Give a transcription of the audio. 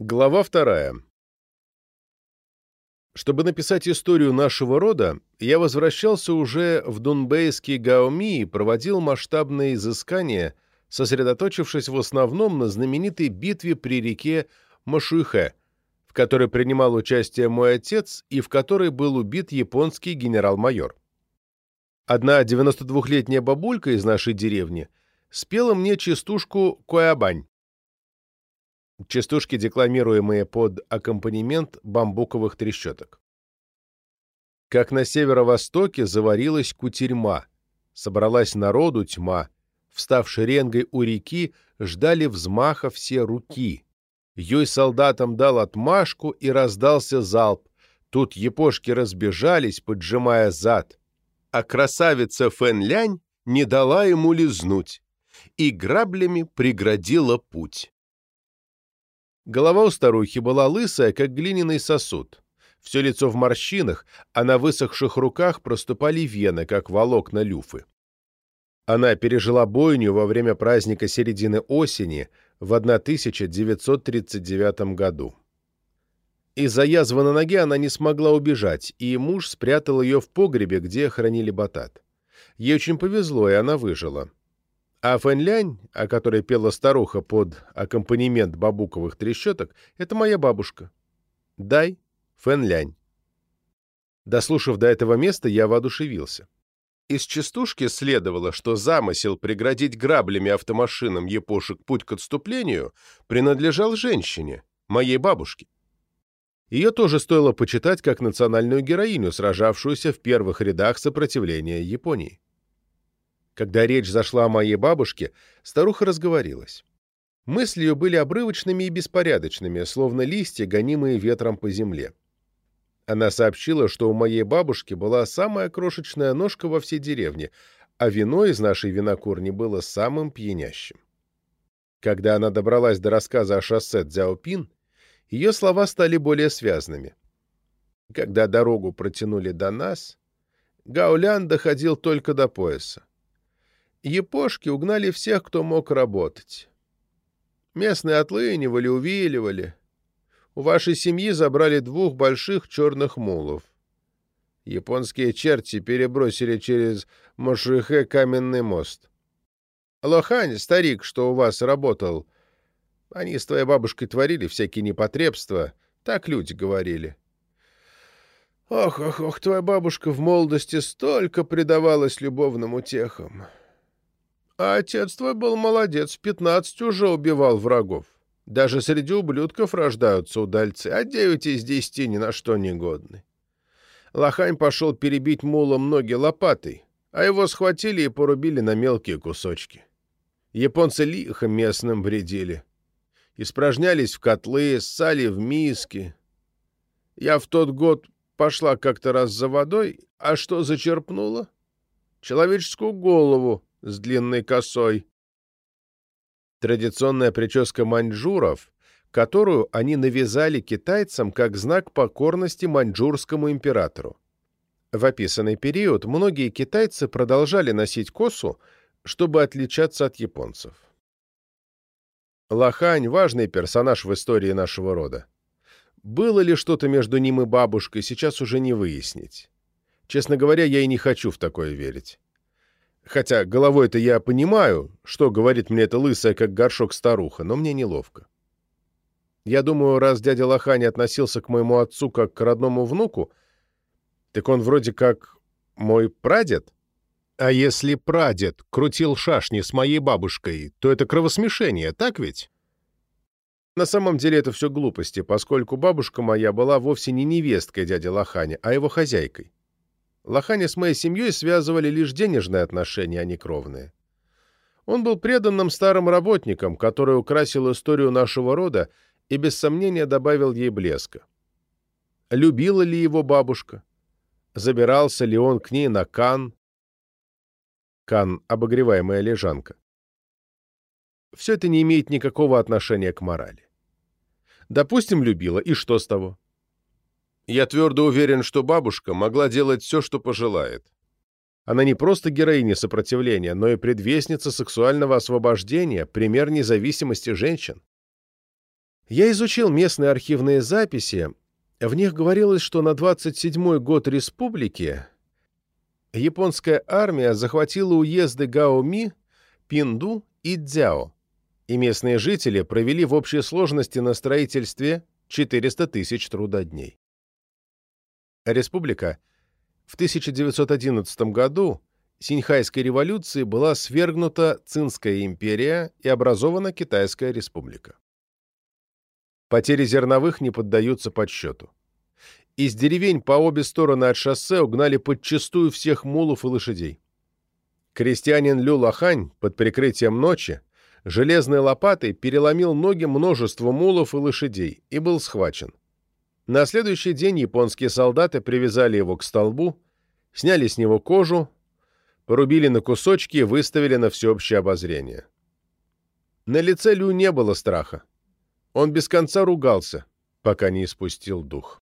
Глава вторая. Чтобы написать историю нашего рода, я возвращался уже в Дунбейский Гаоми и проводил масштабные изыскания, сосредоточившись в основном на знаменитой битве при реке Машуйхэ, в которой принимал участие мой отец и в которой был убит японский генерал-майор. Одна 92-летняя бабулька из нашей деревни спела мне частушку «Коябань», частушки, декламируемые под аккомпанемент бамбуковых трещоток. Как на северо-востоке заварилась кутерьма, собралась народу тьма, встав шеренгой у реки, ждали взмаха все руки. Юй солдатам дал отмашку и раздался залп. Тут епошки разбежались, поджимая зад. А красавица Фэн-Лянь не дала ему лизнуть и граблями преградила путь. Голова у старухи была лысая, как глиняный сосуд. Все лицо в морщинах, а на высохших руках проступали вены, как волокна люфы. Она пережила бойню во время праздника середины осени в 1939 году. Из-за язвы на ноге она не смогла убежать, и муж спрятал ее в погребе, где хранили батат. Ей очень повезло, и она выжила. А Фэнлянь, о которой пела старуха под аккомпанемент бабуковых трещоток, это моя бабушка. Дай Фэнлянь. Дослушав до этого места, я воодушевился. Из частушки следовало, что замысел преградить граблями автомашинам епошек путь к отступлению принадлежал женщине, моей бабушке. Ее тоже стоило почитать как национальную героиню, сражавшуюся в первых рядах сопротивления Японии. Когда речь зашла о моей бабушке, старуха разговорилась. Мысли ее были обрывочными и беспорядочными, словно листья, гонимые ветром по земле. Она сообщила, что у моей бабушки была самая крошечная ножка во всей деревне, а вино из нашей винокурни было самым пьянящим. Когда она добралась до рассказа о шоссе Цзяопин, ее слова стали более связанными. Когда дорогу протянули до нас, Гаулян доходил только до пояса. Епошки угнали всех, кто мог работать. Местные отлынивали, увиливали. У вашей семьи забрали двух больших черных мулов. Японские черти перебросили через Мошихе каменный мост. Лохань, старик, что у вас работал, они с твоей бабушкой творили всякие непотребства, так люди говорили. Ох, ох, ох, твоя бабушка в молодости столько предавалась любовным утехам. А отец твой был молодец, в пятнадцать уже убивал врагов. Даже среди ублюдков рождаются удальцы, а девять из десяти ни на что не годны. Лохань пошел перебить мулом ноги лопатой, а его схватили и порубили на мелкие кусочки. Японцы лихо местным вредили. Испражнялись в котлы, ссали в миски. Я в тот год пошла как-то раз за водой, а что зачерпнула? Человеческую голову с длинной косой. Традиционная прическа маньчжуров, которую они навязали китайцам как знак покорности маньчжурскому императору. В описанный период многие китайцы продолжали носить косу, чтобы отличаться от японцев. Лохань – важный персонаж в истории нашего рода. Было ли что-то между ним и бабушкой, сейчас уже не выяснить. Честно говоря, я и не хочу в такое верить. Хотя головой-то я понимаю, что говорит мне эта лысая, как горшок старуха, но мне неловко. Я думаю, раз дядя Лохани относился к моему отцу как к родному внуку, так он вроде как мой прадед. А если прадед крутил шашни с моей бабушкой, то это кровосмешение, так ведь? На самом деле это все глупости, поскольку бабушка моя была вовсе не невесткой дяди Лохани, а его хозяйкой. Лоханя с моей семьей связывали лишь денежные отношения, а не кровные. Он был преданным старым работником, который украсил историю нашего рода и без сомнения добавил ей блеска. Любила ли его бабушка? Забирался ли он к ней на кан? Кан — обогреваемая лежанка. Все это не имеет никакого отношения к морали. Допустим, любила, и что с того? Я твердо уверен, что бабушка могла делать все, что пожелает. Она не просто героиня сопротивления, но и предвестница сексуального освобождения, пример независимости женщин. Я изучил местные архивные записи. В них говорилось, что на 27-й год республики японская армия захватила уезды Гаоми, Пинду и Дзяо, и местные жители провели в общей сложности на строительстве 400 тысяч трудодней. Республика в 1911 году Синьхайской революции была свергнута Цинская империя и образована Китайская республика. Потери зерновых не поддаются подсчету. Из деревень по обе стороны от шоссе угнали подчистую всех мулов и лошадей. Крестьянин Лю Лохань под прикрытием ночи железной лопатой переломил ноги множеству мулов и лошадей и был схвачен. На следующий день японские солдаты привязали его к столбу, сняли с него кожу, порубили на кусочки и выставили на всеобщее обозрение. На лице Лю не было страха. Он без конца ругался, пока не испустил дух.